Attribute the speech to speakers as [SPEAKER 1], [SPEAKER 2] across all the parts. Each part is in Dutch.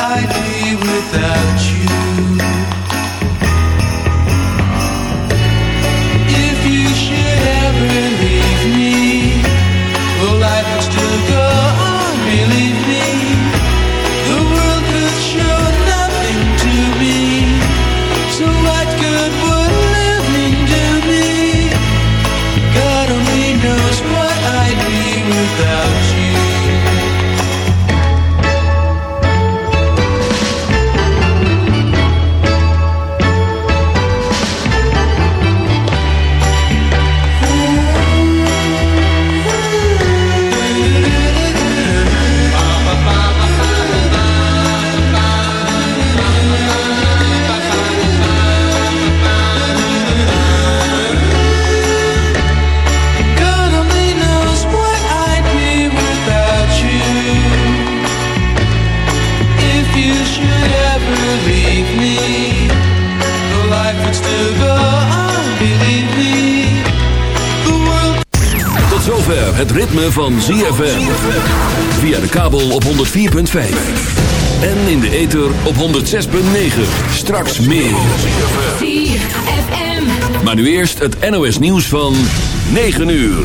[SPEAKER 1] I do.
[SPEAKER 2] Van ZFM. Via de kabel op 104.5. En in de ether op 106.9. Straks meer. Maar nu eerst het NOS nieuws van 9 uur.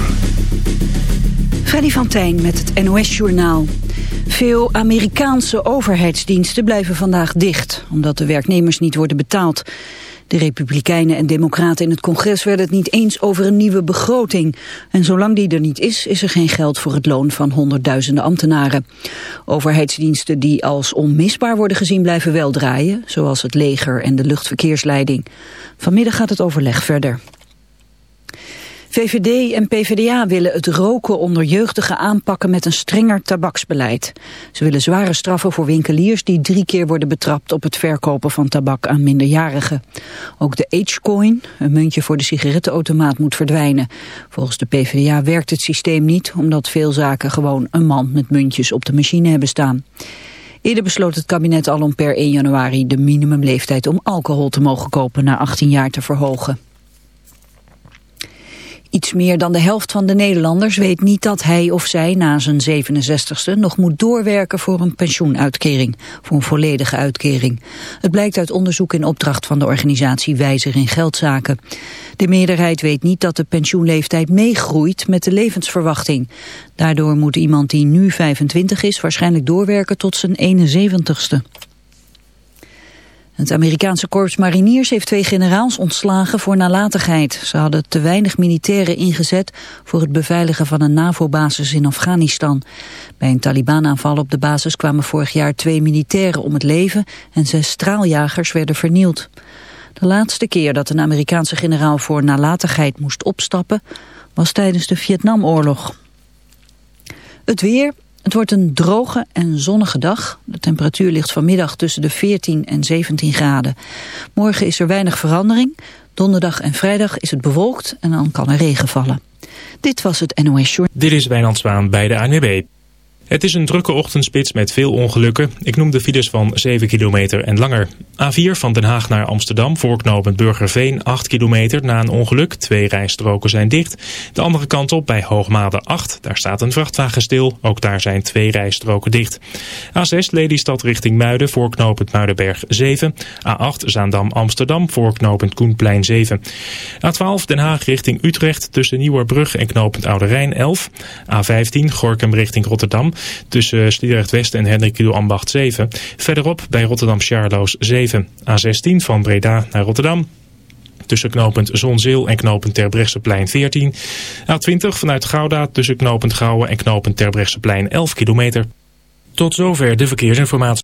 [SPEAKER 3] Freddy van Tijn met het NOS-journaal. Veel Amerikaanse overheidsdiensten blijven vandaag dicht... omdat de werknemers niet worden betaald. De Republikeinen en Democraten in het congres werden het niet eens over een nieuwe begroting. En zolang die er niet is, is er geen geld voor het loon van honderdduizenden ambtenaren. Overheidsdiensten die als onmisbaar worden gezien blijven wel draaien... zoals het leger en de luchtverkeersleiding. Vanmiddag gaat het overleg verder. VVD en PvdA willen het roken onder jeugdigen aanpakken met een strenger tabaksbeleid. Ze willen zware straffen voor winkeliers die drie keer worden betrapt op het verkopen van tabak aan minderjarigen. Ook de H-coin, een muntje voor de sigarettenautomaat, moet verdwijnen. Volgens de PvdA werkt het systeem niet, omdat veel zaken gewoon een mand met muntjes op de machine hebben staan. Eerder besloot het kabinet al om per 1 januari de minimumleeftijd om alcohol te mogen kopen naar 18 jaar te verhogen. Iets meer dan de helft van de Nederlanders weet niet dat hij of zij na zijn 67ste nog moet doorwerken voor een pensioenuitkering, voor een volledige uitkering. Het blijkt uit onderzoek in opdracht van de organisatie Wijzer in Geldzaken. De meerderheid weet niet dat de pensioenleeftijd meegroeit met de levensverwachting. Daardoor moet iemand die nu 25 is waarschijnlijk doorwerken tot zijn 71ste. Het Amerikaanse korps mariniers heeft twee generaals ontslagen voor nalatigheid. Ze hadden te weinig militairen ingezet voor het beveiligen van een NAVO-basis in Afghanistan. Bij een Taliban-aanval op de basis kwamen vorig jaar twee militairen om het leven en zes straaljagers werden vernield. De laatste keer dat een Amerikaanse generaal voor nalatigheid moest opstappen was tijdens de Vietnamoorlog. Het weer, het wordt een droge en zonnige dag. De temperatuur ligt vanmiddag tussen de 14 en 17 graden. Morgen is er weinig verandering. Donderdag en vrijdag is het bewolkt en dan kan er regen vallen. Dit was het NOS Short.
[SPEAKER 4] Dit is Wijnand Zwaan bij de ANWB. Het is een drukke ochtendspits met veel ongelukken. Ik noem de files van 7 kilometer en langer. A4 van Den Haag naar Amsterdam, voorknopend Burgerveen, 8 kilometer na een ongeluk. Twee rijstroken zijn dicht. De andere kant op bij Hoogmade 8, daar staat een vrachtwagen stil. Ook daar zijn twee rijstroken dicht. A6 Lelystad richting Muiden, voorknopend Muidenberg 7. A8 Zaandam Amsterdam, voorknopend Koenplein 7. A12 Den Haag richting Utrecht, tussen Nieuwerbrug en knopend Oude Rijn 11. A15 Gorkum richting Rotterdam, tussen Sliedrecht West en Hendrik Ambacht 7. Verderop bij Rotterdam Charloes 7. A16 van Breda naar Rotterdam. Tussen knooppunt Zonzeel en knooppunt Terbrechtseplein 14. A20 vanuit Gouda tussen knooppunt Gouwen en knooppunt Terbrechtseplein 11 kilometer. Tot zover de verkeersinformatie.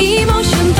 [SPEAKER 5] Emotion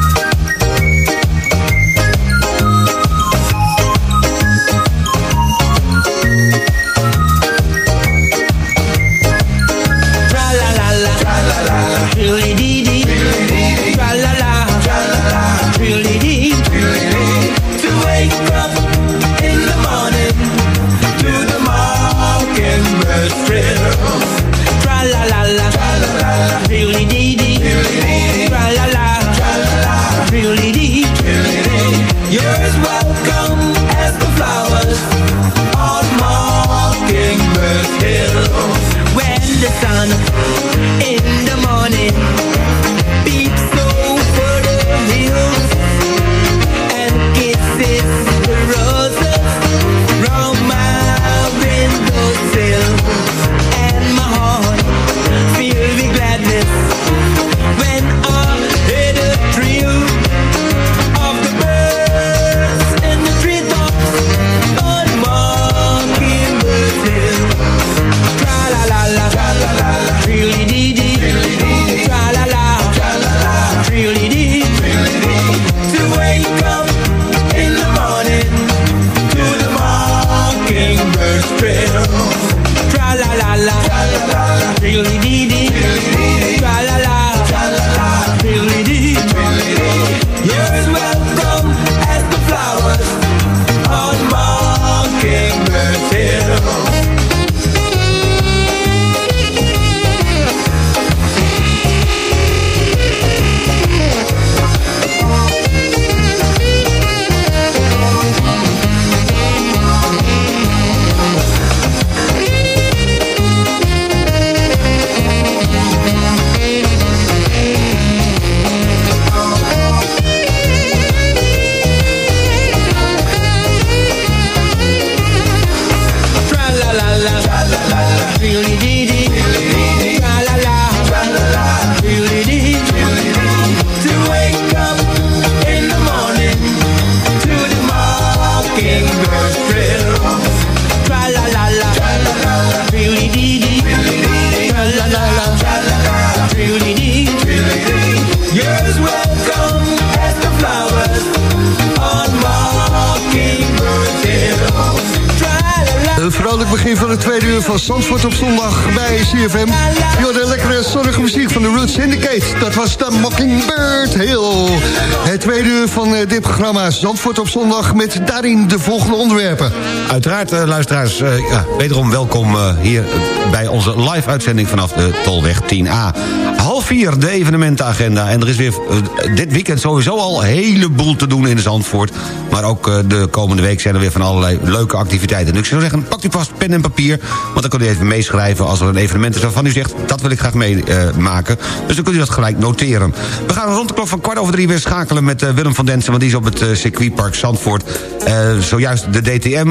[SPEAKER 6] come Zandvoort op zondag bij CFM. Yo, de lekkere zonnige van de Roots Syndicate. Dat was de Mockingbird Hill. Het tweede uur van eh, dit programma Zandvoort op zondag... met daarin de volgende onderwerpen.
[SPEAKER 7] Uiteraard, eh, luisteraars, eh, ja, wederom welkom hier bij onze live-uitzending vanaf de Tolweg 10A. Half vier, de evenementenagenda. En er is weer dit weekend sowieso al een heleboel te doen in Zandvoort. Maar ook eh, de komende week zijn er weer van allerlei leuke activiteiten. Dus ik zou zeggen, pak u vast pen en papier... want dan kunt u even meeschrijven als er een evenement is waarvan u zegt... dat wil ik graag meemaken. dus dan kunt u dat gelijk noteren. We gaan rond de klok van kwart over drie weer schakelen met eh, Willem van Densen... want die is op het eh, circuitpark Zandvoort. Zojuist de DTM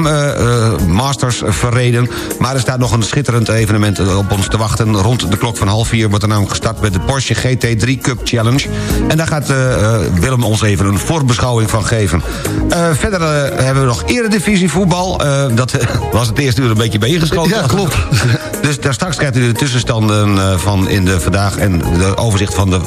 [SPEAKER 7] Masters verreden. Maar er staat nog een schitterend evenement op ons te wachten. Rond de klok van half vier wordt er namelijk gestart... met de Porsche GT3 Cup Challenge. En daar gaat Willem ons even een voorbeschouwing van geven. Eh, verder eh, hebben we nog eredivisie voetbal. Eh, dat was het eerste uur een beetje bijgeschoten.
[SPEAKER 6] Ja, klopt.
[SPEAKER 7] Dus daar straks krijgt u de tussenstanden van in de vandaag... en de overzicht van de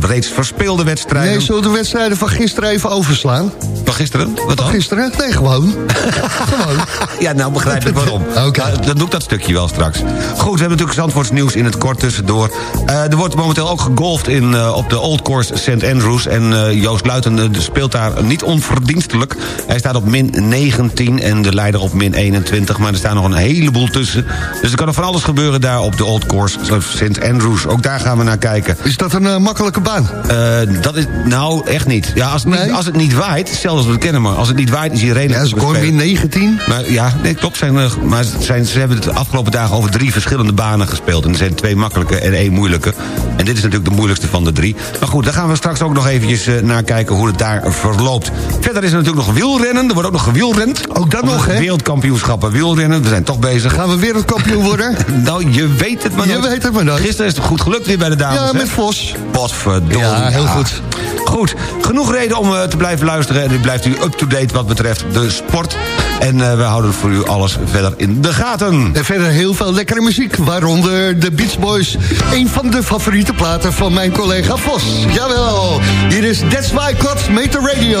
[SPEAKER 7] reeds verspeelde wedstrijden.
[SPEAKER 6] Nee, zullen we de wedstrijden van gisteren even overslaan?
[SPEAKER 7] Van gisteren? Wat dan?
[SPEAKER 6] Van gisteren? Nee, gewoon. gewoon.
[SPEAKER 7] Ja, nou begrijp ik waarom.
[SPEAKER 6] Oké.
[SPEAKER 7] Maar Dan doe ik dat stukje wel straks. Goed, we hebben natuurlijk Zandvoorts nieuws in het kort tussendoor. Er wordt momenteel ook gegolfd in, op de Old Course St. Andrews. En Joost Luiten speelt daar niet onverdienstelijk. Hij staat op min 19 en de leider op min 21. Maar er staan nog een heleboel tussen. Dus er kan nog van alles gebeuren daar op de Old Course St. Andrews. Ook daar gaan we naar kijken.
[SPEAKER 1] Is dat een eh, makkelijke baan?
[SPEAKER 7] Eh, dat is, nou, echt niet. Ja, als, het niet, als het niet waait, zelfs als we het kennen maar... als het niet waait, is hij redelijk...
[SPEAKER 1] Ja, ze komen in 19.
[SPEAKER 7] Maar, ja, nee, klopt. Zijn, er- maar zijn, ze hebben het de afgelopen dagen over drie verschillende banen gespeeld. En er zijn twee makkelijke en één moeilijke. En dit is natuurlijk de moeilijkste van de drie. Maar goed, daar gaan we straks ook nog eventjes eh, naar kijken hoe het daar verloopt. Verder is er natuurlijk nog wielrennen. Er wordt ook nog gewielrend.
[SPEAKER 1] Ook dat nog, hè?
[SPEAKER 7] Wereldkampioenschappen wielrennen. We zijn toch bezig.
[SPEAKER 1] Gaan we wereldkampioen worden?
[SPEAKER 7] nou, je weet het maar
[SPEAKER 1] Je
[SPEAKER 7] nooit.
[SPEAKER 1] weet het maar nooit.
[SPEAKER 7] Gisteren is het goed gelukt weer bij de dames.
[SPEAKER 1] Ja,
[SPEAKER 7] hè?
[SPEAKER 1] met Vos.
[SPEAKER 7] Potverdorie.
[SPEAKER 1] Ja, heel goed.
[SPEAKER 7] Goed, genoeg reden om eh, te blijven luisteren. En nu blijft u up-to-date wat betreft de sport. En eh, we houden voor u alles verder in de gaten.
[SPEAKER 1] En verder heel veel lekkere muziek, waaronder de Beach Boys. Een van de favoriete platen van mijn collega Vos. Jawel, hier is That's Why Clubs Made the Radio.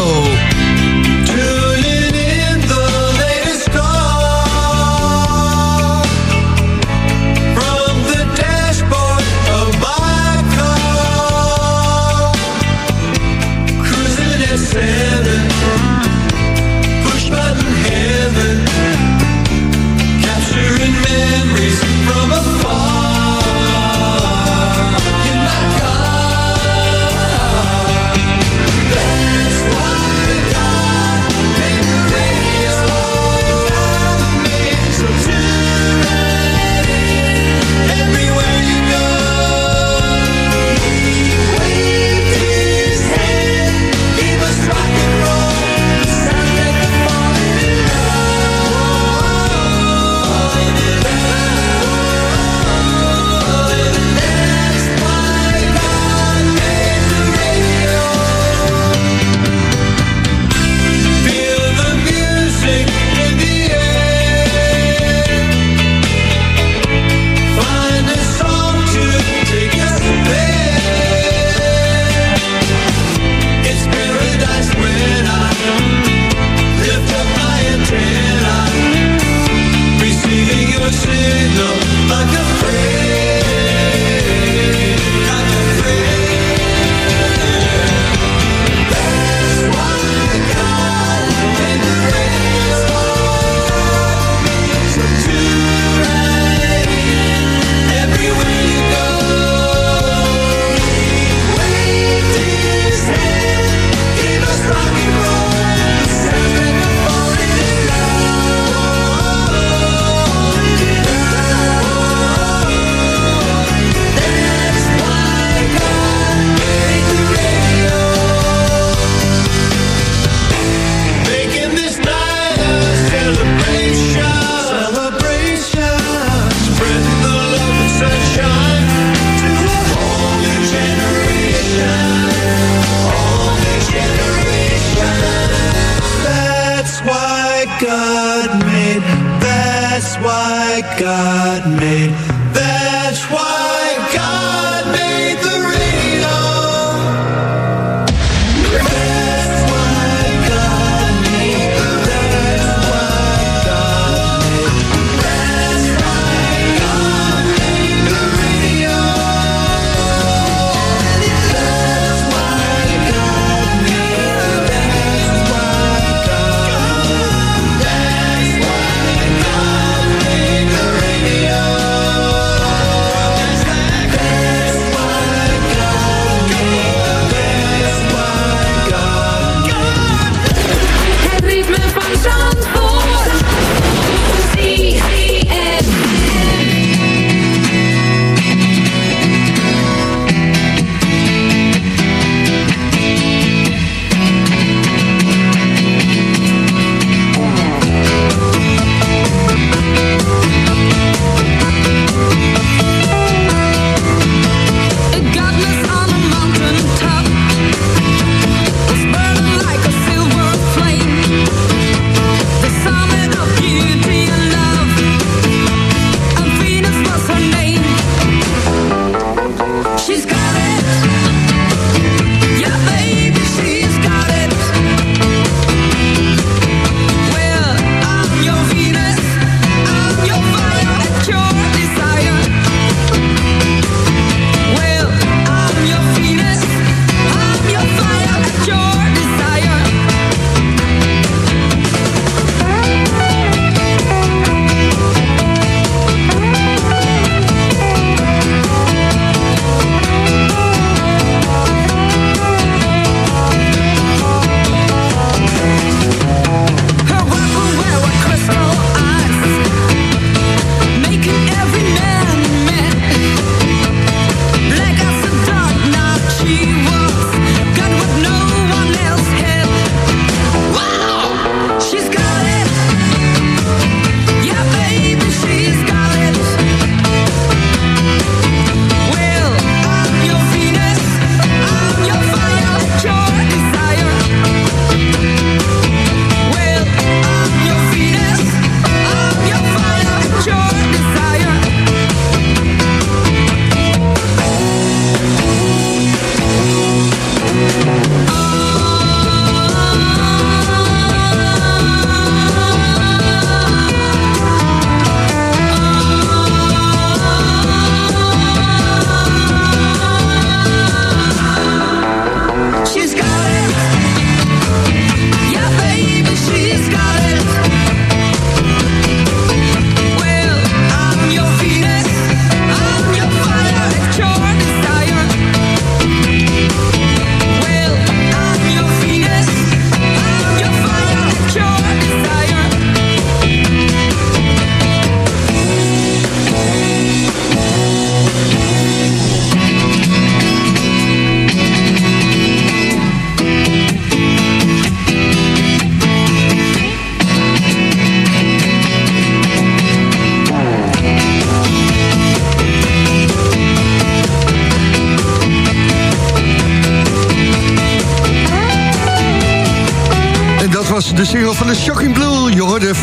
[SPEAKER 5] Single van de Shocking Blue.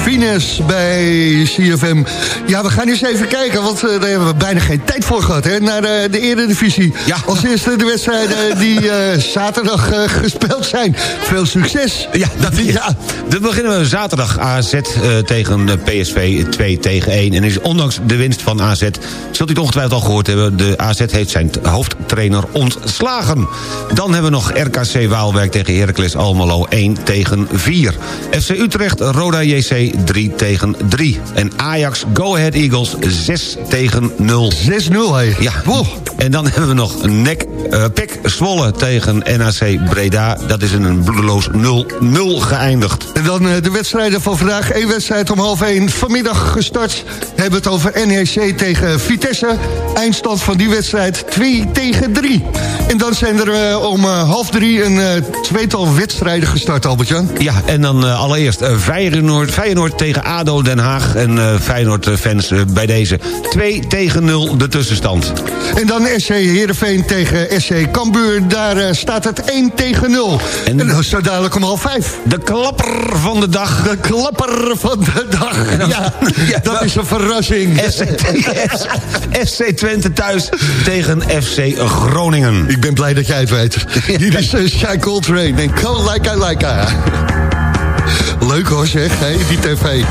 [SPEAKER 5] Venus bij CFM. Ja, we gaan eens even kijken, want uh, daar hebben we bijna geen tijd voor gehad. Hè, naar uh, de Eredivisie.
[SPEAKER 7] Ja.
[SPEAKER 5] Als eerste de wedstrijden die uh, zaterdag gespeeld zijn. Veel succes.
[SPEAKER 7] Ja, dat, ja. Dan beginnen we zaterdag AZ tegen PSV 2 tegen 1. En is ondanks de winst van AZ, zult u het ongetwijfeld al gehoord hebben... de AZ heeft zijn hoofdtrainer ontslagen. Dan hebben we nog RKC Waalwijk tegen Heracles Almelo 1 tegen 4. FC Utrecht, Roda JC 3 tegen 3. En Ajax, Go Ahead Eagles 6 tegen 0.
[SPEAKER 5] 6-0, hé.
[SPEAKER 7] Ja. Wow. En dan hebben we nog NEC, uh, Pek Zwolle tegen NAC Breda. Dat is in een bloedeloos 0-0 geëindigd.
[SPEAKER 5] En dan uh, de wedstrijden van vandaag. Eén wedstrijd om half 1 vanmiddag gestart. We hebben het over NEC tegen Vitesse. Eindstand van die wedstrijd 2 tegen 3. En dan zijn er uh, om half 3 een tweetal wedstrijden gestart, Albert-Jan.
[SPEAKER 7] Ja, en dan allereerst uh, Feyenoord, Feyenoord tegen ADO Den Haag. En uh, Feyenoord-fans bij deze 2 tegen 0 de tussenstand.
[SPEAKER 5] En dan SC Heerenveen tegen SC Cambuur. Daar staat het 1 tegen 0. En, en dat is zo dadelijk om half 5.
[SPEAKER 7] De klapper van de dag.
[SPEAKER 5] De klapper van de dag. Dan, ja, ja, dat is een verrassing.
[SPEAKER 7] SC, SC Twente thuis tegen FC Groningen.
[SPEAKER 5] Ik ben blij dat jij het weet. Hier is uh, Shy Coltrane en Come Like I Like I. Hoor zeg, die tv.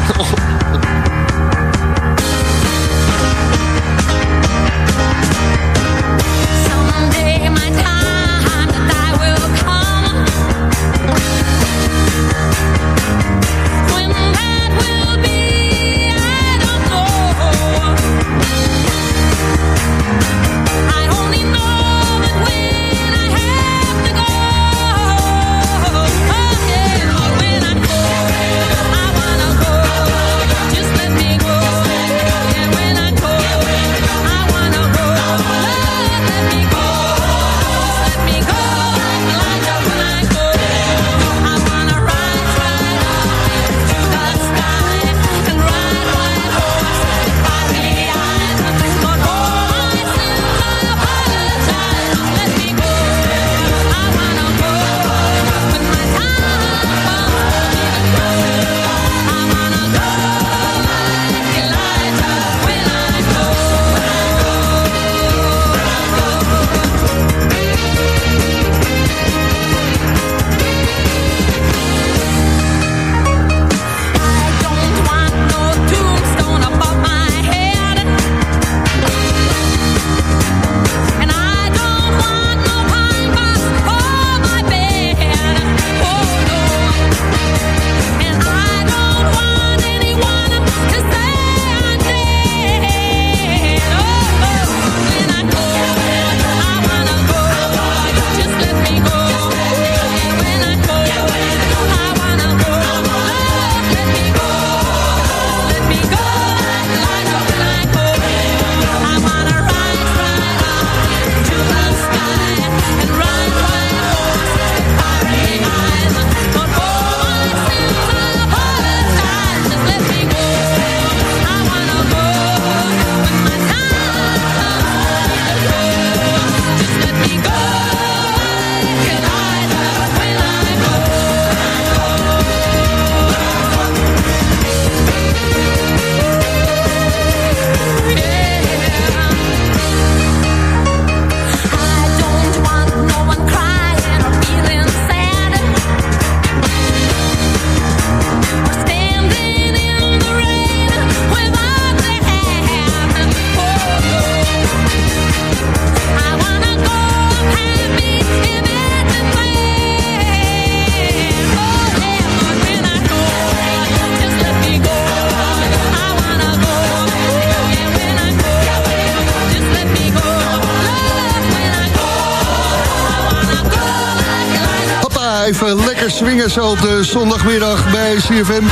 [SPEAKER 5] Lekker swingen zo op de zondagmiddag bij CFM.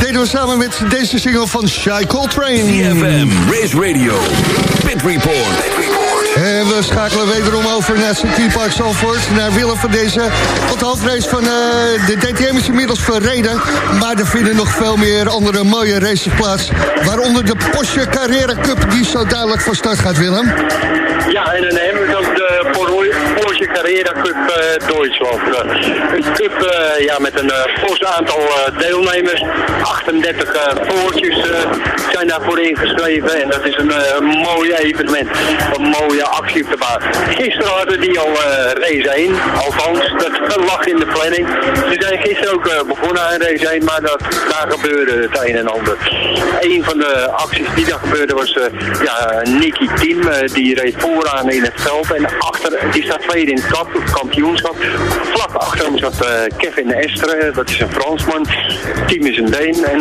[SPEAKER 5] Deden we samen met deze single van Shy Coltrane.
[SPEAKER 2] CFM, Race Radio, Pit Report.
[SPEAKER 5] En we schakelen wederom over naar Park Zalvoort. Naar Willem van deze. Want de hoofdrace van uh, de DTM is inmiddels verreden. Maar er vinden nog veel meer andere mooie races plaats. Waaronder de Porsche Carrera Cup die zo dadelijk van start gaat, Willem.
[SPEAKER 8] Ja, Carrera Cup eh, Duitsland. Eh, een cup eh, ja, met een fors aantal deelnemers. 38 eh, poortjes eh, zijn daarvoor ingeschreven. En dat is een mooi evenement. Een mooie actie op de baan. Gisteren hadden die al race 1. Althans, dat lag in de planning. Ze zijn gisteren ook begonnen aan race 1. Maar dat, daar gebeurde het een en ander. Een van de acties die daar gebeurde was ja, Nicky Team. die reed vooraan in het veld. En achter, die staat tweede in kap- kampioenschap. Vlak achter hem zat eh, Kevin Estre. Dat is een Fransman. Team is een Deen. En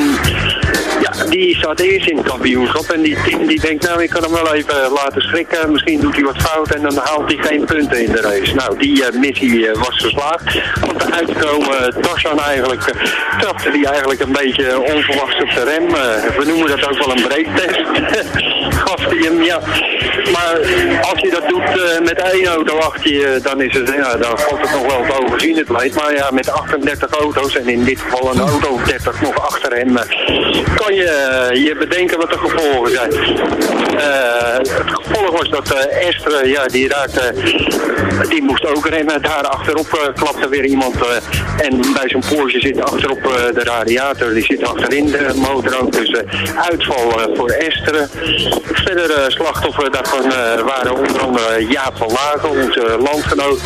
[SPEAKER 8] ja, die staat eerst in het kampioenschap. En die team die denkt, nou ik kan hem wel even laten schrikken. Misschien doet hij wat fout en dan haalt hij geen punten in de race. Nou, die eh, missie eh, was geslaagd. Want de uitgekomen Tarzan eigenlijk, eh, trapte die eigenlijk een beetje onverwachts op de rem. Eh, we noemen dat ook wel een breektest. Gaf hij hem, ja. Maar als je dat doet eh, met één auto achter je, dan is het, ja, dan valt het nog wel te overzien het leed. Maar ja, met 38 auto's en in dit geval een auto of 30 nog achter hem, eh, kan je eh, je bedenken wat de gevolgen zijn. Eh, het gevolg was dat eh Esther, ja, die raakte, die moest ook remmen. Daar achterop eh, klapte weer iemand en bij zo'n Porsche zit achterop de radiator, die zit achterin de motor ook. Dus uitval voor Esther. Verder slachtoffer daarvan waren onder andere Jaap van Lagen, onze landgenoot.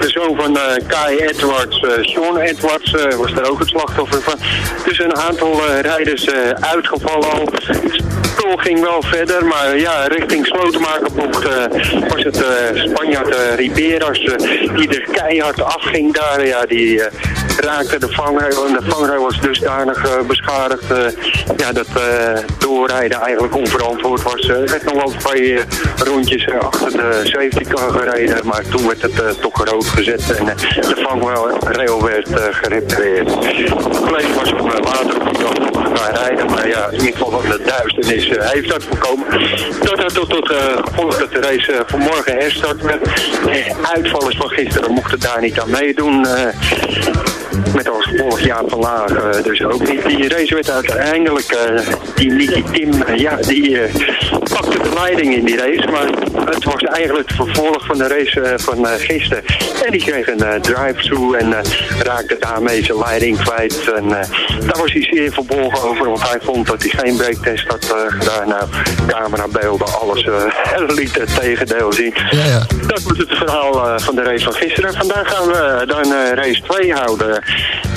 [SPEAKER 8] De zoon van Kai Edwards, Sean Edwards, was daar ook het slachtoffer van. Dus een aantal eh, rijders eh, uitgevallen al. Spul ging wel verder, maar ja, richting Slotenmakerbocht eh, was het Spanjaard Riberas die er keihard afging daar. Ja, die raakte de vangrail en de vangrail was dusdanig beschadigd ja, dat doorrijden eigenlijk onverantwoord was. Er werd nog wel eh, rondjes achter de safety car gereden, maar toen werd het toch rood gezet en de vangrail werd gerepareerd. Was om eh, op die nog gaan rijden, maar ja, in ieder geval van de duisternis eh, heeft dat voorkomen. Tot, eh, gevolg dat de race eh, vanmorgen herstart. Eh, Uitvallers van gisteren mochten daar niet aan meedoen. eh, met als gevolg Jaap van Laag eh, dus ook niet. Die race werd uiteindelijk, eh, die Nicky Tim, eh, ja, die eh, pakte de leiding in die race. Maar het was eigenlijk het vervolg van de race eh, van eh, gisteren. En die kreeg een eh, drive-through en eh, raakte daarmee zijn leiding kwijt. En eh, daar was hij zeer verbolgen over, want hij vond dat hij geen breaktest had eh, gedaan. Nou, camerabeelden, alles uh, liet het tegendeel zien.
[SPEAKER 6] Ja, ja.
[SPEAKER 8] Dat was het verhaal eh, van de race van gisteren. Vandaag gaan we dan eh, race 2 houden.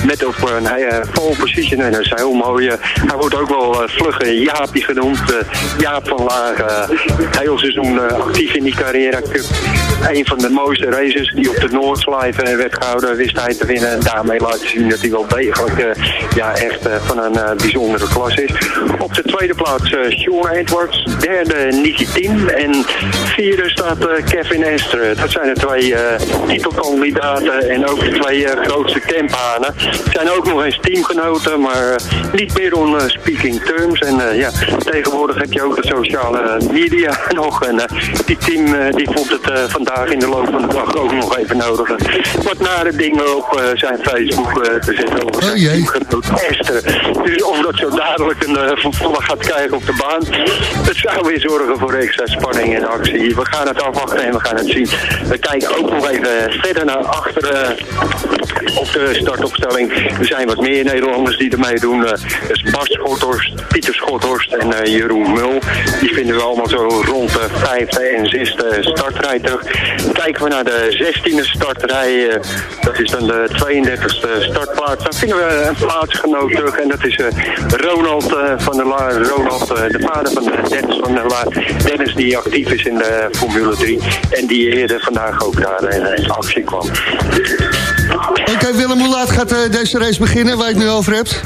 [SPEAKER 8] Met op een pole position. En dat is heel mooi. eh, hij wordt ook wel vlugge Jaapie genoemd. eh, Jaap van Laag. eh, heel seizoen eh, actief in die Cup. Een van de mooiste races die op de Noordslijve eh, werd gehouden. Wist hij te winnen. En daarmee laten zien dat hij wel degelijk eh, ja, echt eh, van een eh, bijzondere klas is. Op de tweede plaats eh Sean Edwards. Derde Nicky Team. En vierde staat eh, Kevin Estre. Dat zijn de twee eh, titelkandidaten en ook de twee eh, grootste campanen. zijn ook nog eens teamgenoten, maar niet meer on speaking terms. En ja, tegenwoordig heb je ook de sociale media nog. En die team die vond het vandaag in de loop van de dag ook nog even nodig. wat nare dingen op zijn Facebook te zetten over zijn
[SPEAKER 6] Oh, jee.
[SPEAKER 8] teamgenoot. Dus of dat zo dadelijk een vervolg gaat krijgen op de baan. Het zou weer zorgen voor extra spanning en actie. We gaan het afwachten en we gaan het zien. We kijken ook nog even verder naar achteren op de startopstelling. Er zijn wat meer Nederlanders die er meedoen. Eh, Dat is Bas Schothorst, Pieter Schothorst en eh, Jeroen Mul. Die vinden we allemaal zo rond de vijfde en zesde startrij terug. Kijken we naar de zestiende startrij. eh, dat is dan de 32e startplaats. Dan vinden we een plaatsgenoot terug. En dat is eh, Ronald eh, van der Laar. Ronald, eh, de vader van eh, Dennis van der Laar. Dennis die actief is in de Formule 3. En die eerder vandaag ook daar in actie kwam.
[SPEAKER 6] Oké, Willem, hoe laat gaat eh, deze race beginnen, waar je het nu over hebt?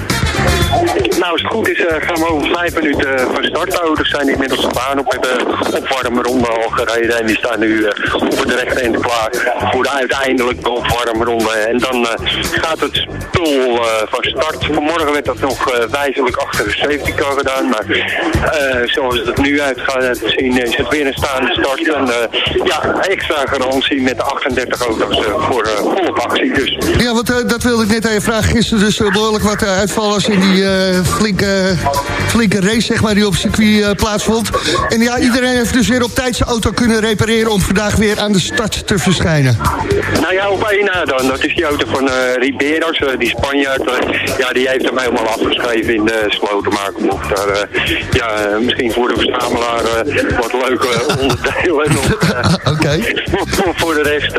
[SPEAKER 8] Nou, als het goed is, eh, gaan we over vijf minuten eh, van start. De auto's zijn inmiddels de baan op. We hebben opwarmronde al gereden. En die staan nu eh, op het rechte eind klaar voor de uiteindelijke opwarmronde. En dan eh, gaat het spul eh, van start. Vanmorgen werd dat nog eh, wijzelijk achter de safety car gedaan. Maar eh, zoals het nu uit gaat zien, is het weer een staande start. En eh, ja, extra garantie met de 38 auto's eh, voor eh, volop actie. Dus
[SPEAKER 6] Ja, want eh, dat wilde ik net even vragen. Gisteren dus eh, behoorlijk wat eh, in die eh, flinke, flinke race zeg maar, die op circuit eh, plaatsvond. En ja, iedereen heeft dus weer op tijd zijn auto kunnen repareren... om vandaag weer aan de start te verschijnen.
[SPEAKER 8] Nou ja, op één na dan. Dat is die auto van Riberos, die Spanjaard. ja, die heeft hem helemaal afgeschreven in de slotenmaker. Of daar, ja, misschien voor de verzamelaar wat leuke onderdelen.
[SPEAKER 6] Oké.
[SPEAKER 8] voor de rest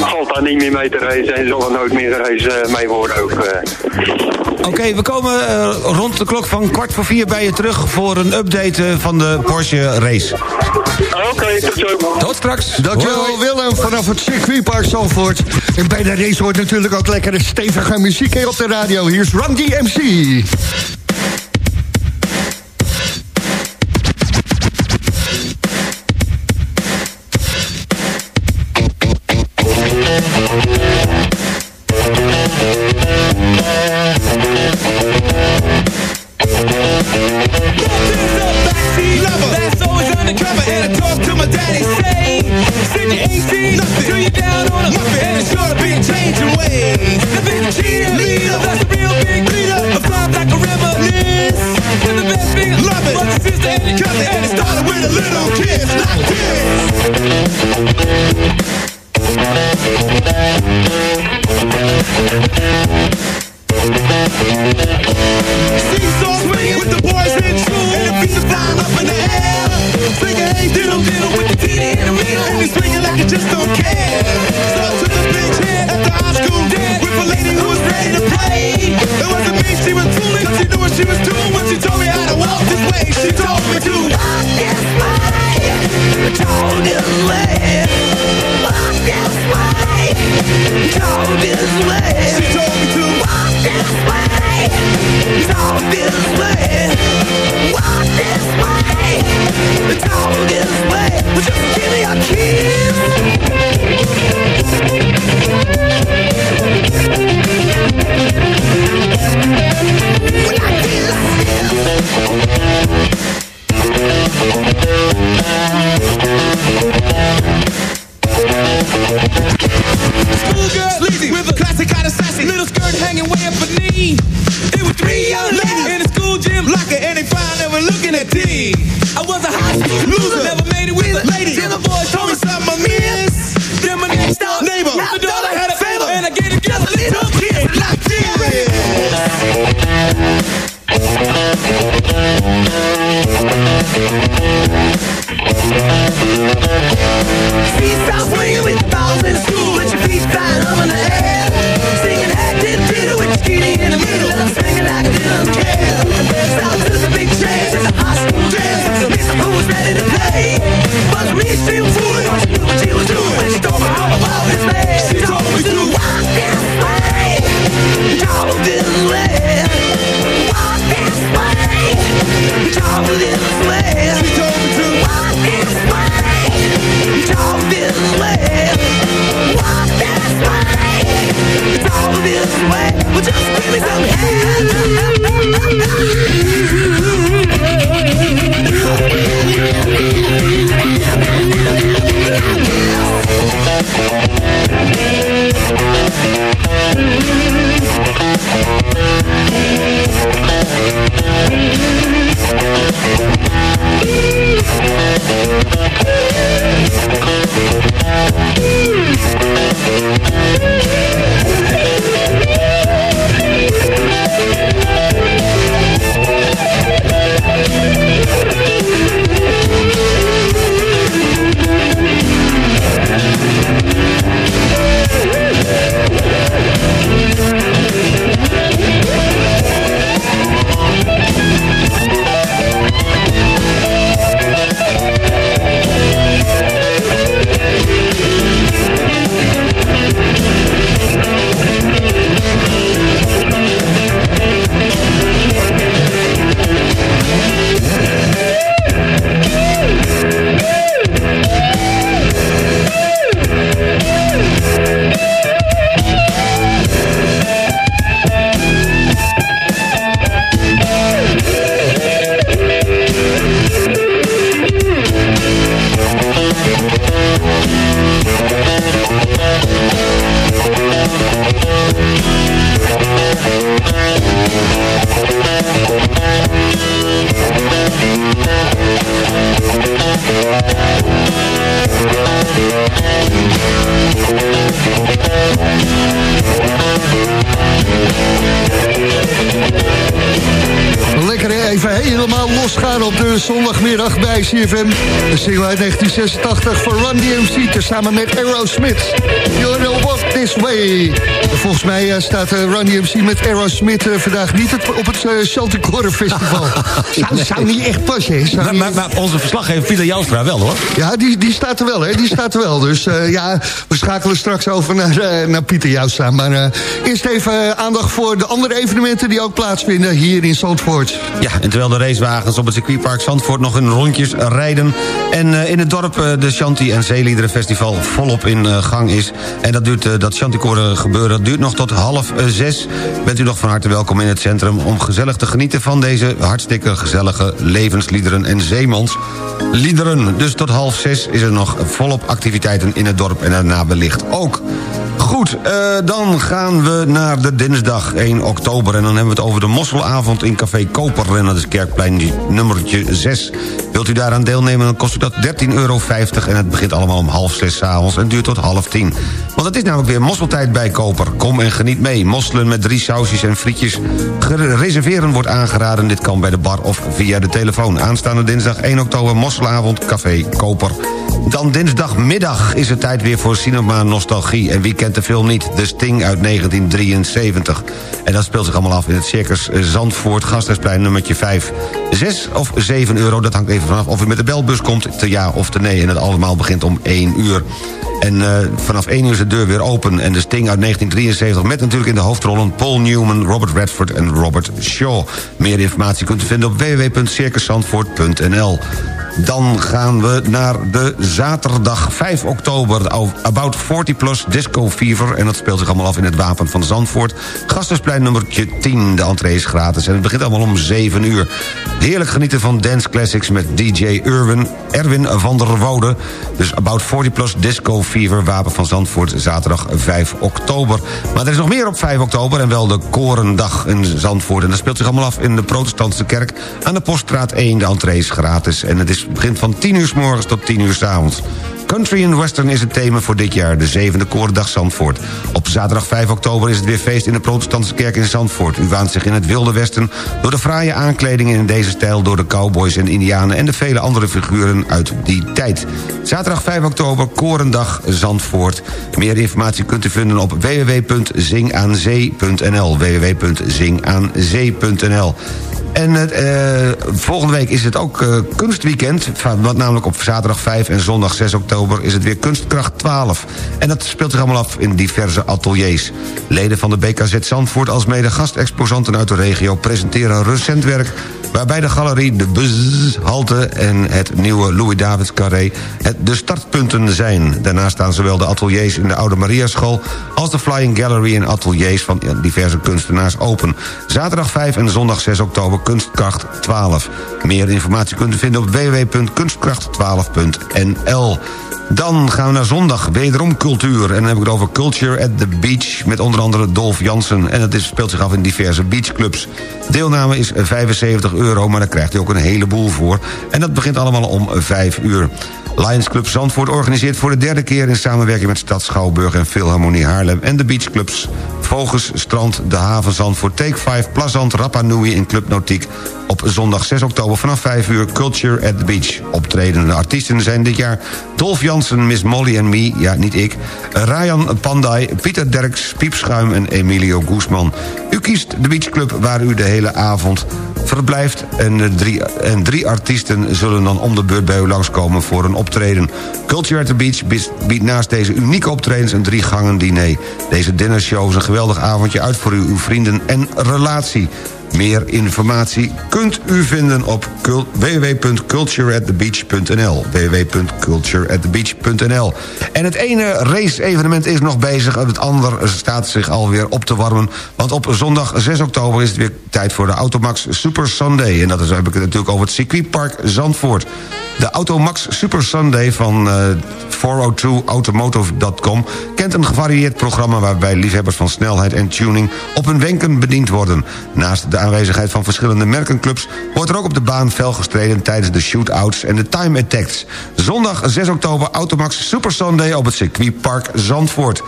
[SPEAKER 8] valt daar niet meer mee te reizen en zal er nooit meer race mee worden ook.
[SPEAKER 7] Oké, we komen komen eh, rond de klok van kwart voor vier bij je terug... voor een update eh, van de Porsche race.
[SPEAKER 8] Oké, tot zo.
[SPEAKER 7] Tot straks.
[SPEAKER 6] Dankjewel Willem vanaf het circuitpark Zandvoort. En bij de race hoort natuurlijk ook lekkere stevige muziek hier op de radio. Hier is
[SPEAKER 9] Randy MC. I had to talk to my
[SPEAKER 6] helemaal losgaan op de zondagmiddag bij CFM. De single uit 1986 voor Run DMC tezamen met Aerosmith. You know walk this way. En volgens mij eh, staat uh, Run DMC met Aerosmith uh, vandaag niet op het uh, Chanticore Festival. zou, zou niet echt passen. hè? Zou
[SPEAKER 7] Maar,
[SPEAKER 6] niet-
[SPEAKER 7] maar, maar onze verslaggever Pieter Jouwstra wel, hoor.
[SPEAKER 6] ja, die, die staat er wel, hè? Die staat er wel. Dus eh, ja, we schakelen straks over naar, eh, naar Pieter Joustra. Maar eh, eerst even eh, aandacht voor de andere evenementen... die ook plaatsvinden hier in Zandvoort.
[SPEAKER 7] Ja, en terwijl de racewagens op het circuitpark Zandvoort nog hun rondjes rijden... en eh, in het dorp eh, de Shanti en Zeeliederen Festival volop in eh, gang is... en dat, duurt, dat Shantykoren gebeuren dat duurt nog tot half zes... bent u nog van harte welkom in het centrum... om gezellig te genieten van deze hartstikke gezellige levensliederen en zeemansliederen. Dus tot half zes is er nog volop activiteiten in het dorp en daarna wellicht ook. Goed, eh, dan gaan we naar de dinsdag 1 oktober... en dan hebben we het over de mosselavond in Café Koper... en dat is Kerkplein nummertje 6. Wilt u daaraan deelnemen, dan kost u dat 13,50 euro... en het begint allemaal om half zes avonds en duurt tot half tien. Want het is namelijk weer mosseltijd bij Koper. Kom en geniet mee. Mosselen met drie sausjes en frietjes. Reserveren wordt aangeraden. Dit kan bij de bar of via de telefoon. Aanstaande dinsdag 1 oktober, mosselavond, Café Koper. Dan dinsdagmiddag is het tijd weer voor Cinema Nostalgie. En wie kent de film niet? De Sting uit 1973. En dat speelt zich allemaal af in het Circus Zandvoort... Gasthuisplein nummertje 5. 6 of 7 euro, dat hangt even vanaf of u met de belbus komt... te ja of te nee. En het allemaal begint om 1 uur. En eh, vanaf 1 uur is de deur weer open. En de Sting uit 1973 met natuurlijk in de hoofdrollen... Paul Newman, Robert Redford en Robert Shaw. Meer informatie kunt u vinden op www.circuszandvoort.nl. Dan gaan we naar de zaterdag 5 oktober. About 40 Plus Disco Fever. En dat speelt zich allemaal af in het Wapen van Zandvoort. Gastensplein nummertje 10. De entree is gratis. En het begint allemaal om 7 uur. Heerlijk genieten van dance classics met DJ Irwin, Erwin van der Woude. Dus About 40 Plus Disco Fever. Wapen van Zandvoort. Zaterdag 5 oktober. Maar er is nog meer op 5 oktober. En wel de Korendag in Zandvoort. En dat speelt zich allemaal af in de protestantse kerk. Aan de Poststraat 1. De entree is gratis. En het is, begint van 10 uur s morgens tot 10 uur s avonds. Country and Western is het thema voor dit jaar, de zevende Korendag Zandvoort. Op zaterdag 5 oktober is het weer feest in de protestantse kerk in Zandvoort. U waant zich in het wilde westen door de fraaie aankledingen in deze stijl... door de cowboys en indianen en de vele andere figuren uit die tijd. Zaterdag 5 oktober, Korendag Zandvoort. Meer informatie kunt u vinden op www.zingaanzee.nl www.zingaanzee.nl en eh, volgende week is het ook eh, kunstweekend. Want namelijk op zaterdag 5 en zondag 6 oktober is het weer Kunstkracht 12. En dat speelt zich allemaal af in diverse ateliers. Leden van de BKZ Zandvoort als mede gastexposanten uit de regio... presenteren recent werk waarbij de galerie De Buzz Halte... en het nieuwe Louis Davids Carré het de startpunten zijn. Daarnaast staan zowel de ateliers in de Oude Mariaschool... als de Flying Gallery en ateliers van diverse kunstenaars open. Zaterdag 5 en zondag 6 oktober Kunstkracht 12. Meer informatie kunt u vinden op www.kunstkracht12.nl. Dan gaan we naar zondag, wederom cultuur. En dan heb ik het over Culture at the Beach... met onder andere Dolf Jansen. En dat is, speelt zich af in diverse beachclubs. Deelname is 75 euro, maar daar krijgt u ook een heleboel voor. En dat begint allemaal om 5 uur. Lions Club Zandvoort organiseert voor de derde keer... in samenwerking met Stad Schouwburg en Philharmonie Haarlem... en de beachclubs Vogels, Strand, De Haven, Zandvoort, Take 5... Plazant, Rapa Nui in Club Nautiek... op zondag 6 oktober vanaf 5 uur Culture at the Beach. Optredende artiesten zijn dit jaar Dolf Jansen, Miss Molly en Me... ja, niet ik... Ryan Pandai, Pieter Derks, Piepschuim en Emilio Guzman. U kiest de beachclub waar u de hele avond verblijft... en, drie, en drie artiesten zullen dan om de beurt bij u langskomen voor een optreden. Culture at the Beach biedt- biedt naast deze unieke optredens een drie gangen diner. Deze dinnershow is een geweldig avondje uit voor u, uw vrienden en relatie. Meer informatie kunt u vinden op cul- www.cultureatthebeach.nl www.cultureatthebeach.nl En het ene race-evenement is nog bezig... en het ander staat zich alweer op te warmen. Want op zondag 6 oktober is het weer tijd voor de Automax Super Sunday. En dat is, heb ik het natuurlijk over het circuitpark Zandvoort. De Automax Super Sunday van eh 402automotive.com... kent een gevarieerd programma waarbij liefhebbers van snelheid en tuning... op hun wenken bediend worden. Naast de aanwezigheid van verschillende merkenclubs... wordt er ook op de baan fel gestreden tijdens de shootouts en de time attacks. Zondag 6 oktober Automax Super Sunday op het circuitpark Zandvoort.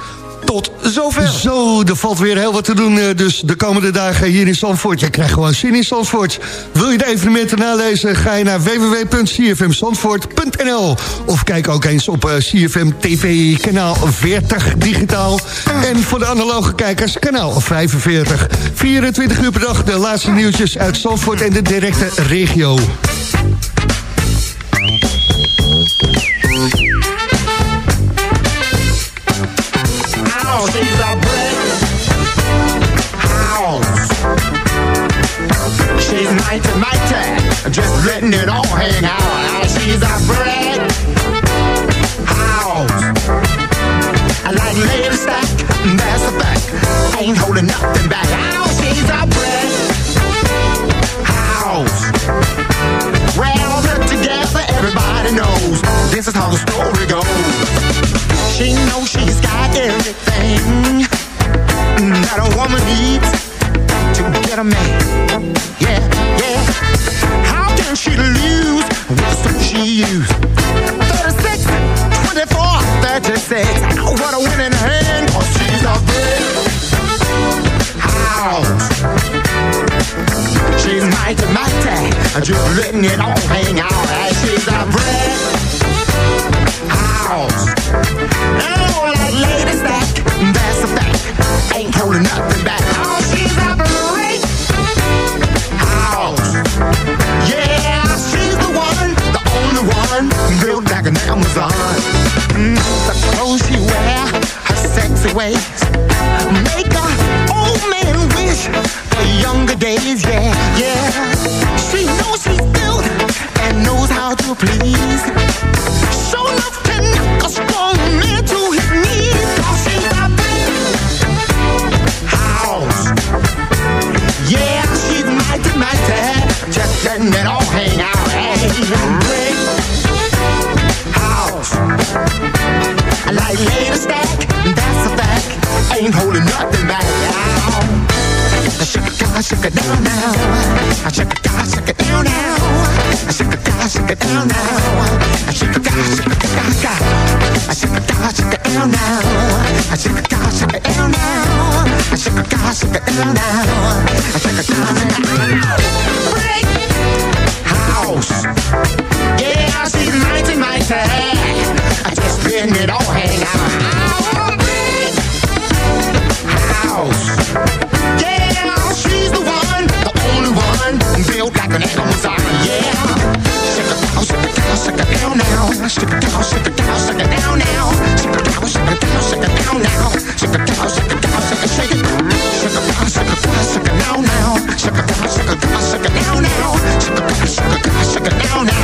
[SPEAKER 7] Tot zover.
[SPEAKER 6] Zo, er valt weer heel wat te doen. eh, Dus de komende dagen hier in Zandvoort. Je krijgt gewoon zin in Zandvoort. Wil je de evenementen nalezen? Ga je naar www.cfmzandvoort.nl Of kijk ook eens op eh, CFM TV kanaal 40 digitaal. En voor de analoge kijkers kanaal 45. 24 uur per dag de laatste nieuwtjes uit Zandvoort en de directe regio.
[SPEAKER 10] Letting it all hang out. She's a brick house. I like lady stack, that's a fact. Ain't holding nothing back. Ow, she's a brick house. Put together, everybody knows this is how the story goes. She knows just letting it all hang out. She's a brick house. Oh, like lady stack, that's a fact. Ain't holding nothing back. Oh, she's a house. Yeah, she's the one, the only one, built like an Amazon. Mm, the clothes she wear, her sexy ways, Now. Shake it down, now. I shake it down, shake it down now. I shake it down, shake it down now. I shake it down, shake it down, down. I shake it down, shake it down now. I shake it down, shake it down now. I shake it down, shake it down now. I shake it down, shake it down. Break house. Yeah, she's mighty, mighty. I just letting it all hang out. Break house. Yeah, she's the one, the only one, built like an Amazon. Yeah, shake it down, shake it down, now. Shake it down, shake it down, shake it down now. Shake it down, shake it down, shake it down now. Shake it down, shake it down, shake it, down, now. Shake it down, shake it down, shake it down now. Shake it down, shake it down, shake it down now.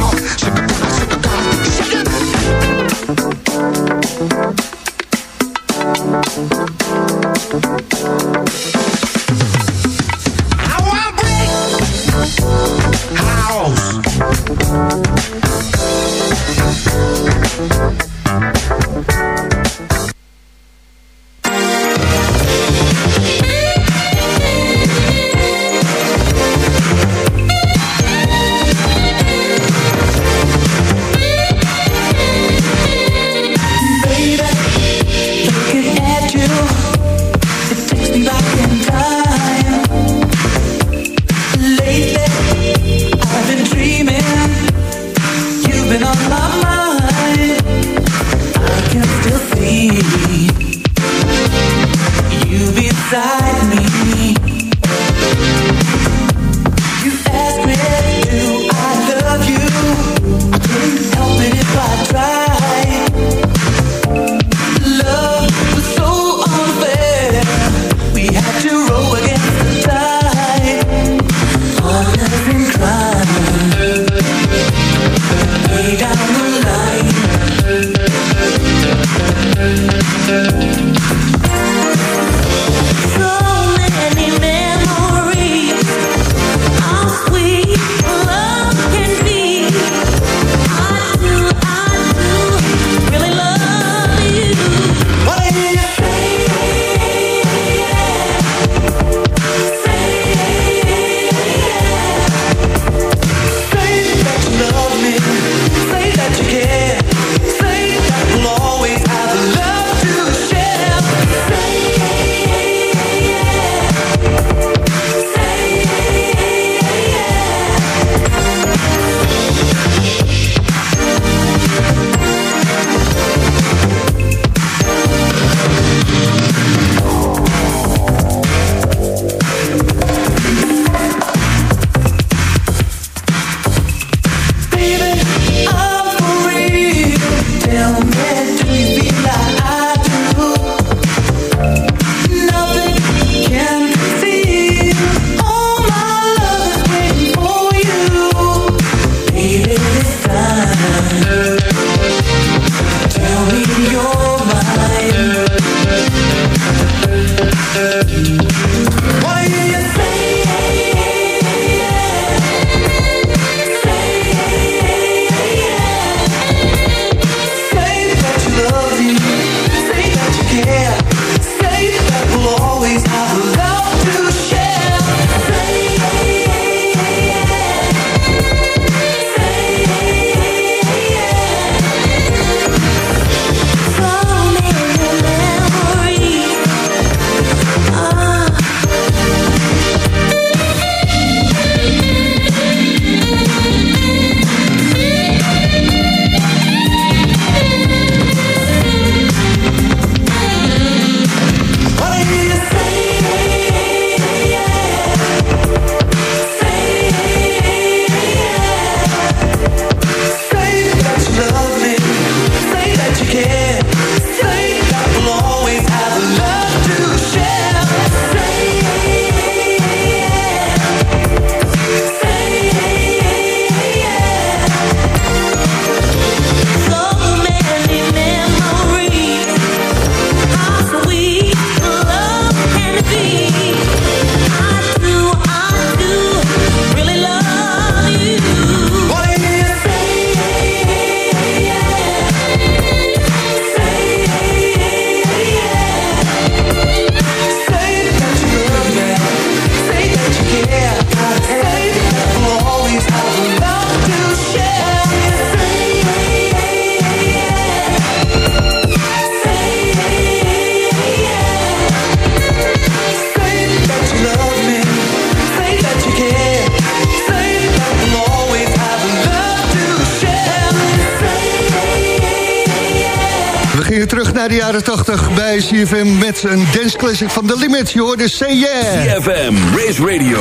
[SPEAKER 6] CFM met een dance classic van The Limit. Je hoorde Say Yeah.
[SPEAKER 11] CFM, Race Radio,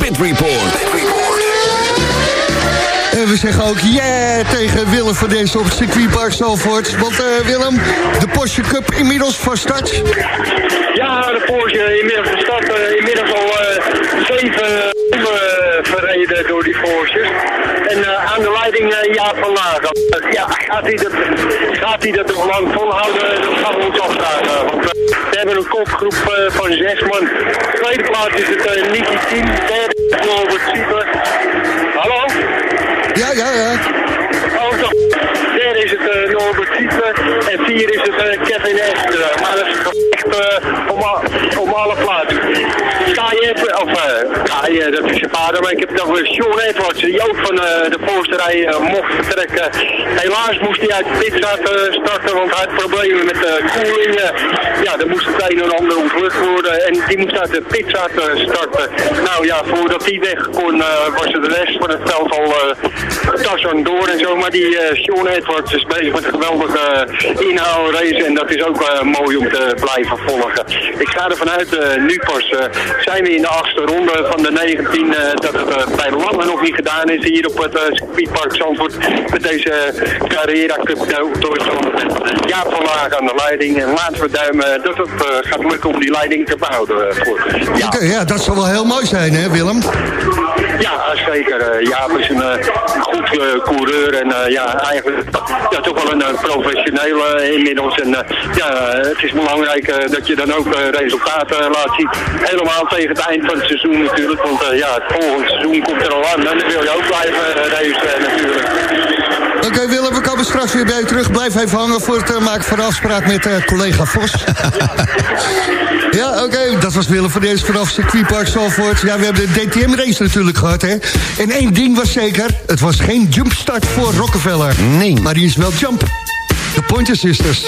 [SPEAKER 11] Pit Report.
[SPEAKER 6] En we zeggen ook yeah tegen Willem van deze op het circuitpark Zalvoort. Want uh, Willem, de Porsche Cup inmiddels van start.
[SPEAKER 8] Ja, de Porsche inmiddels van start. Uh, inmiddels al uh, zeven verreden door die Porsches. En aan de leiding Jaap van Lagen. ja, gaat hij, dat, gaat hij dat nog lang volhouden? Dat gaan we ons afvragen. Want we hebben een kopgroep van zes man. Tweede plaats is het uh, Nicky Team. Derde is Norbert Sieber. Hallo?
[SPEAKER 6] Ja, ja, ja.
[SPEAKER 8] Oh, toch. Derde is het uh, Norbert Sieber. En vier is het uh, Kevin Esther. Maar dat is echt om, om alle plaatsen. Sky of uh, dat is je vader, maar ik heb het over Sean Edwards, die ook van de voorsterij mocht vertrekken. Helaas moest hij uit de pit starten, want hij had problemen met de koeling. ja, er moest het een en ander ontlucht worden en die moest uit de pit starten. Nou ja, voordat hij weg kon, was er de rest van het veld al aan door en zo. Maar die Sean Edwards is bezig met een geweldige inhaalrace en dat is ook mooi om te blijven volgen. Ik ga ervan uit, nu pas zijn we in de achtste ronde van de 19 uh, dat het uh, bij lange nog niet gedaan is hier op het uh, circuitpark Zandvoort met deze Carrera Cup Deutschland met Jaap van Laag aan de leiding en laten we duimen dat het gaat lukken om die leiding te behouden voor
[SPEAKER 6] ja. Okay, ja, dat zal wel heel mooi zijn hè Willem?
[SPEAKER 8] Ja, zeker. Jaap is een goed coureur en ja, eigenlijk ja, toch wel een professionele inmiddels en ja, het is belangrijk dat je dan ook resultaten laat zien. Helemaal tegen het eind van het seizoen natuurlijk. Want uh, ja, het volgende seizoen komt er al aan. En dan wil je ook blijven uh, racen natuurlijk.
[SPEAKER 6] Oké okay, Willem, we komen straks weer bij je terug. Blijf even hangen voor het uh, maken van afspraak met uh, collega Vos. ja, oké, okay, dat was Willem van deze vanaf circuitpark Zalvoort. Ja, we hebben de DTM-race natuurlijk gehad, hè. En één ding was zeker, het was geen jumpstart voor Rockefeller.
[SPEAKER 7] Nee.
[SPEAKER 6] Maar die is wel jump. De Pointer Sisters.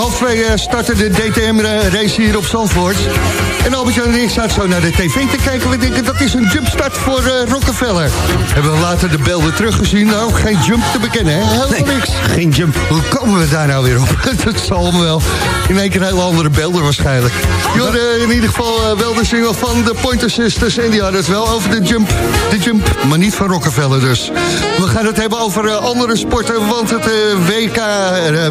[SPEAKER 6] Half twee eh, startte de DTM-race hier op Zandvoort. En Albert-Jan en ik zaten zo naar de tv te kijken. We denken, dat is een jumpstart voor uh, Rockefeller. Hebben we later de beelden teruggezien. Nou, geen jump te bekennen, hè? Helemaal niks.
[SPEAKER 7] Geen jump.
[SPEAKER 6] Hoe komen we daar nou weer op? dat zal wel. In één keer hele andere beelden waarschijnlijk. Jullie in ieder geval wel de single van de Pointer Sisters. En die hadden het wel over de jump. De jump, maar niet van Rockefeller dus. We gaan het hebben over andere sporten. Want het WK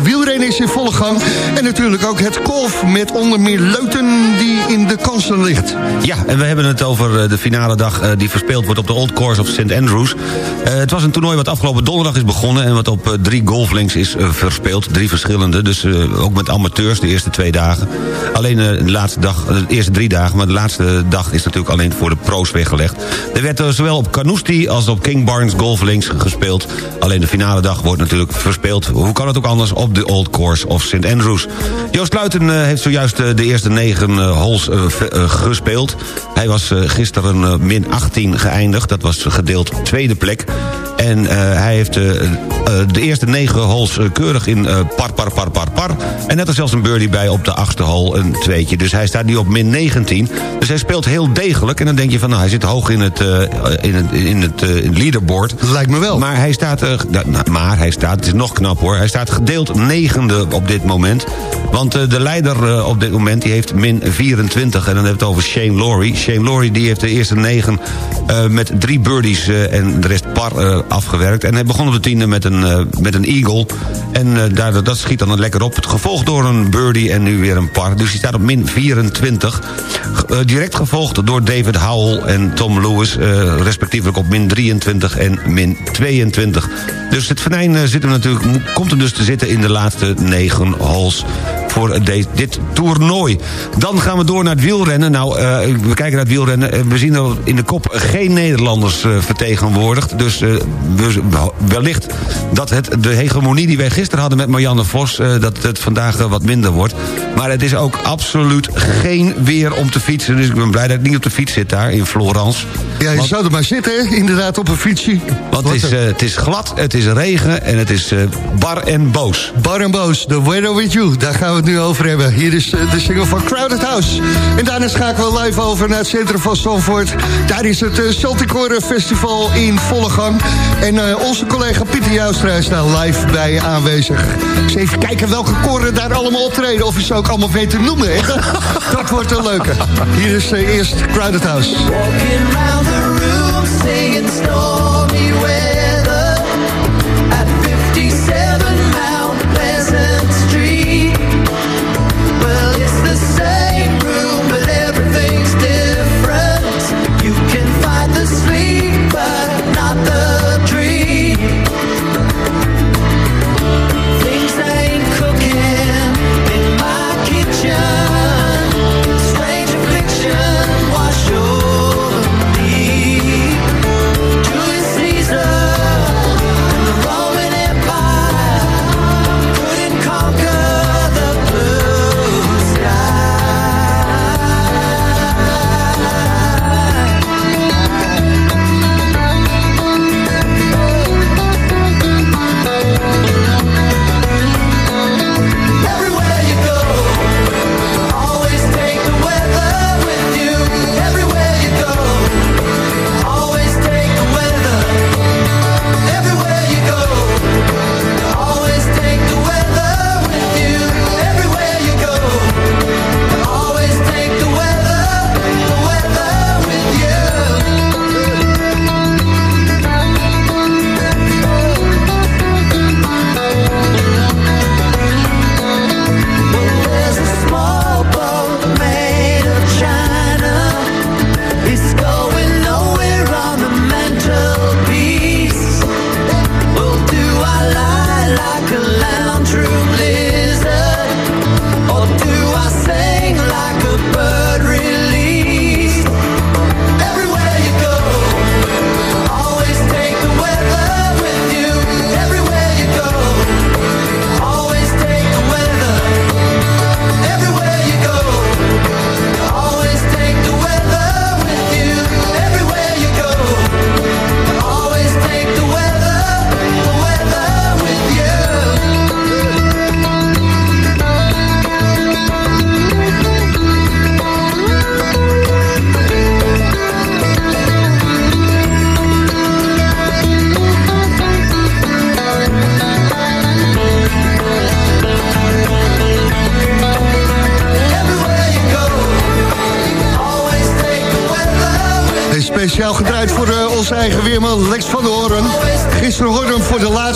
[SPEAKER 6] wielrennen is in volle gang. En natuurlijk ook het golf met onder meer Leuten die in de kansen ligt.
[SPEAKER 7] Ja, en we hebben het over de finale dag die verspeeld wordt op de Old Course of St. Andrews. het was een toernooi wat afgelopen donderdag is begonnen... en wat op drie golflinks is verspeeld. Drie verschillende, dus ook met amateurs de eerste twee dagen. Alleen de laatste dag, de eerste drie dagen... maar de laatste dag is natuurlijk alleen voor de pro's weggelegd. Er werd zowel op Carnoustie als op King Barnes golflinks gespeeld. Alleen de finale dag wordt natuurlijk verspeeld. Hoe kan het ook anders op de Old Course of St. Andrews? Joost Luiten heeft zojuist de eerste negen holes gespeeld. Hij was gisteren min 18 geëindigd. Dat was gedeeld tweede plek. En uh, hij heeft uh, uh, de eerste negen holes keurig in par, par, par, par, par. En net er zelfs een birdie bij op de achtste hole, een tweetje. Dus hij staat nu op min 19. Dus hij speelt heel degelijk. En dan denk je van, nou, hij zit hoog in het, in het, in het, in het leaderboard.
[SPEAKER 6] Lijkt me wel.
[SPEAKER 7] Maar hij staat, nou, maar hij staat, het is nog knap hoor. Hij staat gedeeld negende op dit moment. Want de leider op dit moment, die heeft min 24. En dan hebben we het over Shane Lowry. Shane Lowry, die heeft de eerste negen met drie birdies en de rest par afgewerkt. En hij begon op de tiende met een, uh, met een eagle. En uh, daar, dat schiet dan lekker op. Gevolgd door een birdie en nu weer een par. Dus hij staat op min 24. Uh, direct gevolgd door David Howell en Tom Lewis. respectievelijk op min 23 en min 22. Dus het venijn zit hem natuurlijk, komt hem dus te zitten in de laatste negen holes voor de, dit toernooi. Dan gaan we door naar het wielrennen. Nou, uh, we kijken naar het wielrennen. We zien er in de kop geen Nederlanders uh, vertegenwoordigd. Dus uh, wellicht dat het de hegemonie die wij gisteren hadden met Marianne Vos... dat het vandaag wat minder wordt. Maar het is ook absoluut geen weer om te fietsen. Dus ik ben blij dat ik niet op de fiets zit daar in Florence.
[SPEAKER 6] Ja, je want, zou er maar zitten, inderdaad, op een fietsje.
[SPEAKER 7] Want het is, het is glad, het is regen en het is bar en boos.
[SPEAKER 6] Bar en boos, the weather with you. Daar gaan we nu over hebben. Hier is de single van Crowded House. En daarna schakelen we live over naar het centrum van Stamford. Daar is het Celtic Festival in volle gang. En uh, onze collega Pieter Joustra is daar live bij aanwezig. Dus even kijken welke koren daar allemaal optreden. Of je ze ook allemaal weten noemen. Hè? Dat wordt een leuke. Hier is eerst Crowded House. Walking the room,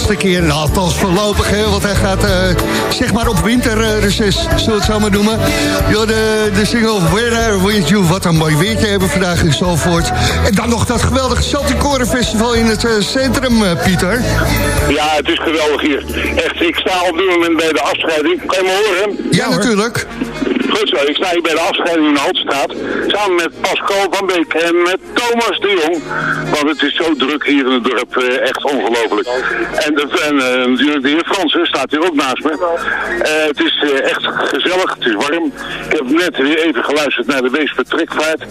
[SPEAKER 6] laatste keer. Nou, althans voorlopig, hè, want hij gaat eh, zeg maar op winterreces, zullen we het zo maar noemen. Jo, de, de single Where With You, wat een mooi weertje hebben vandaag in Zalvoort. En dan nog dat geweldige Celtic Festival in het eh, centrum, eh, Pieter.
[SPEAKER 12] Ja, het is geweldig hier. Echt, ik sta op dit moment bij de afscheiding. Kan je me horen?
[SPEAKER 6] Ja, natuurlijk.
[SPEAKER 12] Zo, ik sta hier bij de afscheiding in de Haltstraat. Samen met Pascal van Beek en met Thomas de Jong. Want het is zo druk hier in het dorp, eh, echt ongelooflijk. En, eh, natuurlijk de heer Fransen staat hier ook naast me. Eh, het is echt gezellig, het is warm. Ik heb net weer even geluisterd naar de Weesper Trekvaart.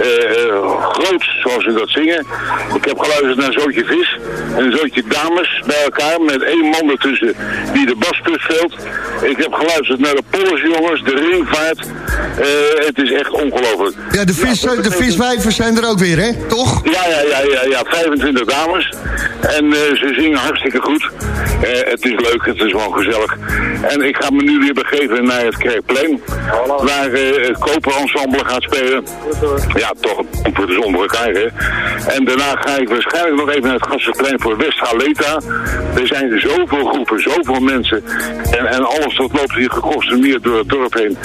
[SPEAKER 12] Eh, groot, zoals ze dat zingen. Ik heb geluisterd naar Zootje Vis en een Zootje Dames bij elkaar met één man ertussen die de basput veelt. Ik heb geluisterd naar de Pollersjongens, de Ringvaart. Eh, het is echt ongelooflijk.
[SPEAKER 6] Ja, de, vis, de viswijvers zijn er ook weer, hè? Toch?
[SPEAKER 12] Ja, ja, ja, ja, ja, 25 dames. En eh, ze zingen hartstikke goed. Eh, het is leuk, het is gewoon gezellig. En ik ga me nu weer begeven naar het Kerkplein. Waar het koperensemble gaat spelen. Ja, toch voor de zon voor elkaar, hè. En daarna ga ik waarschijnlijk nog even naar het Gasserplein voor West-Galeta. Er zijn zoveel groepen, zoveel mensen. En, en alles dat loopt hier gekostumeerd door het dorp heen.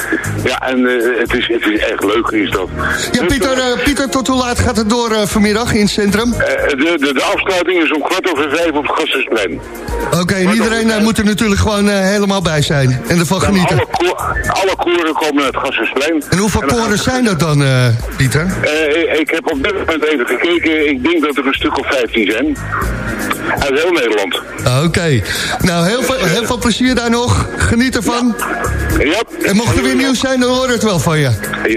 [SPEAKER 12] Ja, en eh, het, is, het is echt leuk, is dat.
[SPEAKER 6] Ja, Pieter, eh, Pieter tot hoe laat gaat het door eh, vanmiddag in het centrum?
[SPEAKER 12] Eh, de, de, de afsluiting is om kwart over vijf op het.
[SPEAKER 6] Oké, en iedereen eh, moet er natuurlijk gewoon eh, helemaal bij zijn en ervan
[SPEAKER 12] Dan
[SPEAKER 6] genieten.
[SPEAKER 12] alle, alle koren komen naar het.
[SPEAKER 6] En hoeveel koren zijn dat dan, eh, Pieter?
[SPEAKER 12] Eh, ik heb op dit moment even gekeken. Ik denk dat er een stuk of 15 zijn. Uit heel Nederland.
[SPEAKER 6] Oké. Nou, heel veel, heel veel plezier daar nog. Geniet ervan.
[SPEAKER 12] Ja.
[SPEAKER 6] En mocht er weer nieuws zijn, dan horen het wel van je.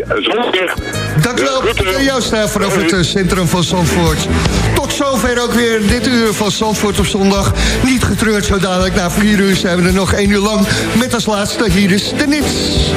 [SPEAKER 12] Zondag.
[SPEAKER 6] Dank u wel, Pieter Jouwstra vanaf het eh, centrum van Zandvoort. Tot zover ook weer dit uur van Zandvoort op zondag. Niet getreurd, zo dadelijk na vier uur zijn we er nog één uur lang. Met als laatste, hier is de Nits.